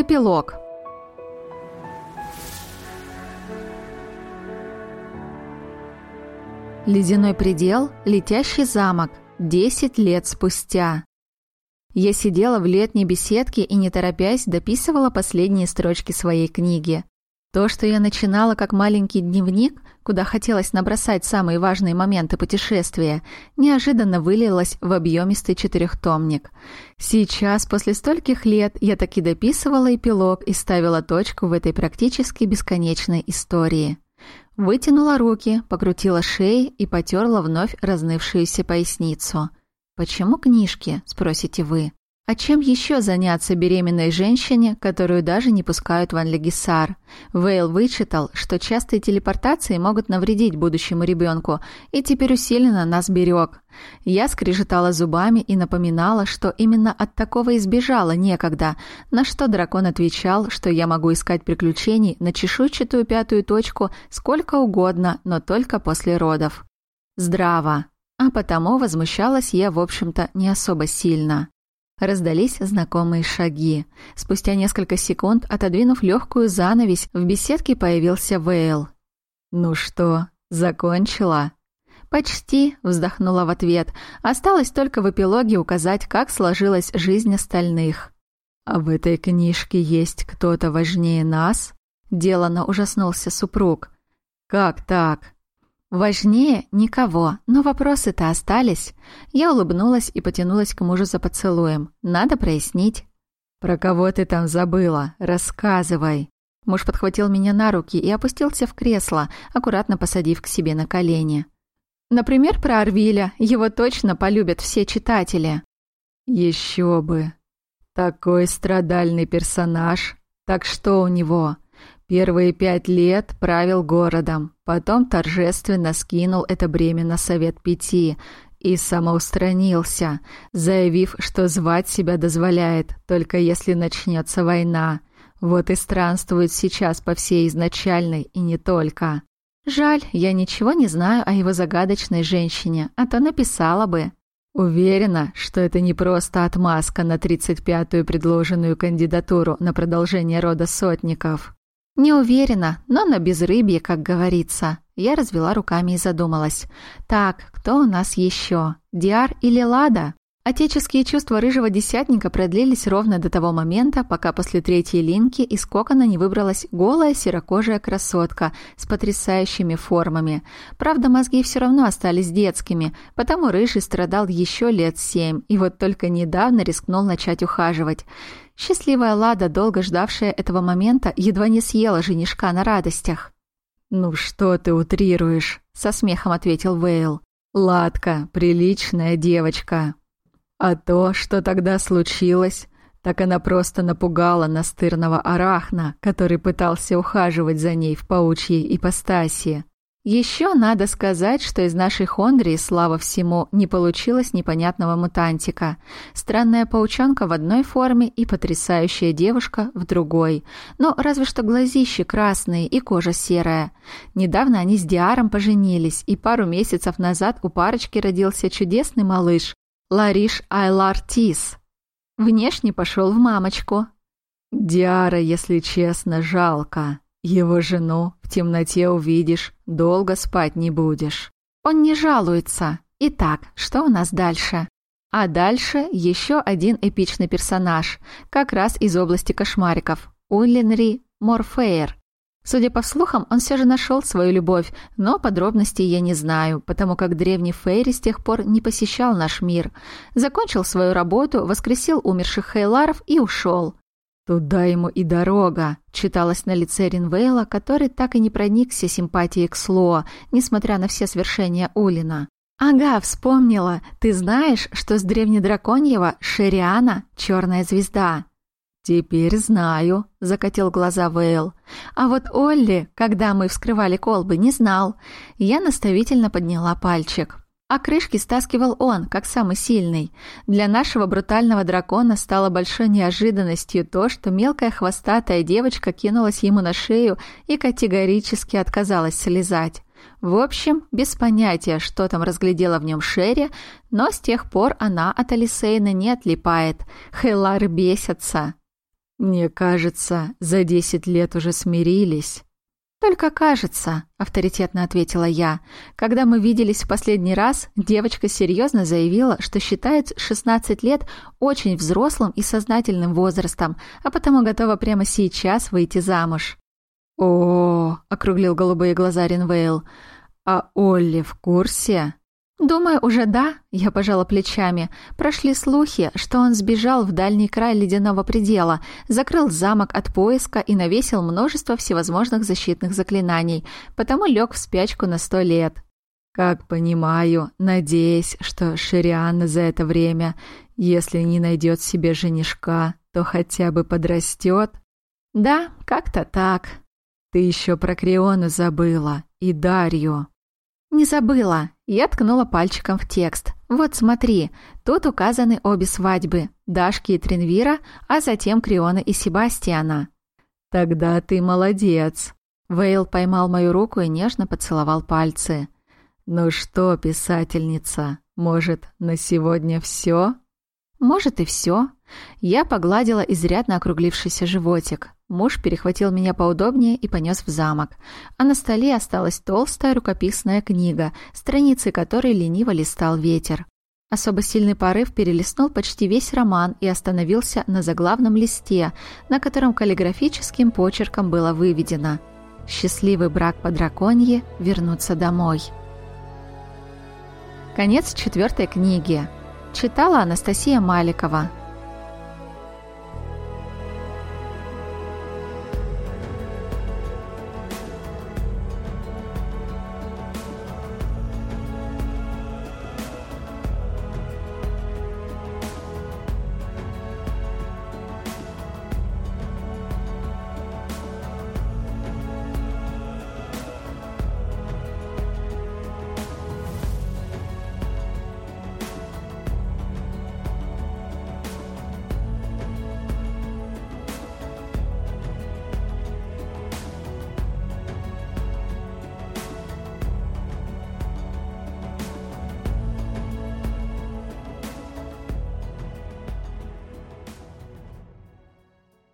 Эпилог. Ледяной предел, летящий замок. Десять лет спустя. Я сидела в летней беседке и, не торопясь, дописывала последние строчки своей книги. То, что я начинала как маленький дневник, куда хотелось набросать самые важные моменты путешествия, неожиданно вылилось в объемистый четырехтомник. Сейчас, после стольких лет, я таки дописывала эпилог и ставила точку в этой практически бесконечной истории. Вытянула руки, покрутила шеи и потерла вновь разнывшуюся поясницу. «Почему книжки?» – спросите вы. А чем еще заняться беременной женщине, которую даже не пускают в Анлегисар? Вейл вычитал, что частые телепортации могут навредить будущему ребенку, и теперь усиленно нас берег. Я скрежетала зубами и напоминала, что именно от такого избежала некогда, на что дракон отвечал, что я могу искать приключений на чешуйчатую пятую точку сколько угодно, но только после родов. Здраво. А потому возмущалась я, в общем-то, не особо сильно. Раздались знакомые шаги. Спустя несколько секунд, отодвинув легкую занавесь, в беседке появился Вейл. «Ну что, закончила?» «Почти», — вздохнула в ответ. «Осталось только в эпилоге указать, как сложилась жизнь остальных». «А в этой книжке есть кто-то важнее нас?» Делано ужаснулся супруг. «Как так?» Важнее никого, но вопросы-то остались. Я улыбнулась и потянулась к мужу за поцелуем. Надо прояснить. «Про кого ты там забыла? Рассказывай!» Муж подхватил меня на руки и опустился в кресло, аккуратно посадив к себе на колени. «Например, про Арвиля. Его точно полюбят все читатели». «Еще бы! Такой страдальный персонаж. Так что у него?» Первые пять лет правил городом, потом торжественно скинул это бремя на Совет Пяти и самоустранился, заявив, что звать себя дозволяет, только если начнется война. Вот и странствует сейчас по всей изначальной и не только. Жаль, я ничего не знаю о его загадочной женщине, а то написала бы. Уверена, что это не просто отмазка на 35-ю предложенную кандидатуру на продолжение рода сотников. «Не уверена, но на безрыбье, как говорится». Я развела руками и задумалась. «Так, кто у нас еще? Диар или Лада?» Отеческие чувства рыжего десятника продлились ровно до того момента, пока после третьей линки из кокона не выбралась голая серокожая красотка с потрясающими формами. Правда, мозги все равно остались детскими, потому рыжий страдал еще лет семь, и вот только недавно рискнул начать ухаживать. Счастливая Лада, долго ждавшая этого момента, едва не съела женишка на радостях. «Ну что ты утрируешь?» — со смехом ответил Вейл. «Ладка, приличная девочка». А то, что тогда случилось, так она просто напугала настырного арахна, который пытался ухаживать за ней в паучьей ипостаси. Еще надо сказать, что из нашей Хондрии, слава всему, не получилось непонятного мутантика. Странная паучонка в одной форме и потрясающая девушка в другой. Но разве что глазищи красные и кожа серая. Недавно они с Диаром поженились, и пару месяцев назад у парочки родился чудесный малыш Лариш Айлартис. Внешне пошел в мамочку. Диара, если честно, жалко. Его жену в темноте увидишь, долго спать не будешь. Он не жалуется. Итак, что у нас дальше? А дальше еще один эпичный персонаж, как раз из области кошмариков. Уллинри Морфейр. Судя по слухам, он все же нашел свою любовь, но подробностей я не знаю, потому как древний Фейри с тех пор не посещал наш мир. Закончил свою работу, воскресил умерших Хейларов и ушел. «Туда ему и дорога», — читалось на лице Ринвейла, который так и не проникся симпатией к Слоа, несмотря на все свершения Улина. «Ага, вспомнила. Ты знаешь, что с древнедраконьего Шериана — черная звезда?» «Теперь знаю», — закатил глаза Вейл. «А вот Олли, когда мы вскрывали колбы, не знал». Я наставительно подняла пальчик. А крышки стаскивал он, как самый сильный. Для нашего брутального дракона стало большой неожиданностью то, что мелкая хвостатая девочка кинулась ему на шею и категорически отказалась слезать. В общем, без понятия, что там разглядела в нем Шерри, но с тех пор она от Алисейна не отлипает. Хейлар бесятся. Мне кажется, за десять лет уже смирились. «Только кажется», — авторитетно ответила я. «Когда мы виделись в последний раз, девочка серьезно заявила, что считает 16 лет очень взрослым и сознательным возрастом, а потому готова прямо сейчас выйти замуж». «О, — округлил голубые глаза Ринвейл, — а Олли в курсе?» «Думаю, уже да», — я пожала плечами. Прошли слухи, что он сбежал в дальний край ледяного предела, закрыл замок от поиска и навесил множество всевозможных защитных заклинаний, потому лег в спячку на сто лет. «Как понимаю, надеясь, что Ширианна за это время, если не найдет себе женишка, то хотя бы подрастет?» «Да, как-то так». «Ты еще про Криона забыла и Дарью». «Не забыла. Я ткнула пальчиком в текст. Вот смотри, тут указаны обе свадьбы. Дашки и Тринвира, а затем Криона и Себастьяна. Тогда ты молодец. Вейл поймал мою руку и нежно поцеловал пальцы. Ну что, писательница, может, на сегодня все? Может и все. Я погладила изрядно округлившийся животик. Муж перехватил меня поудобнее и понес в замок. А на столе осталась толстая рукописная книга, страницы которой лениво листал ветер. Особо сильный порыв перелистнул почти весь роман и остановился на заглавном листе, на котором каллиграфическим почерком было выведено «Счастливый брак по драконье, вернуться домой». Конец четвертой книги. Читала Анастасия Маликова.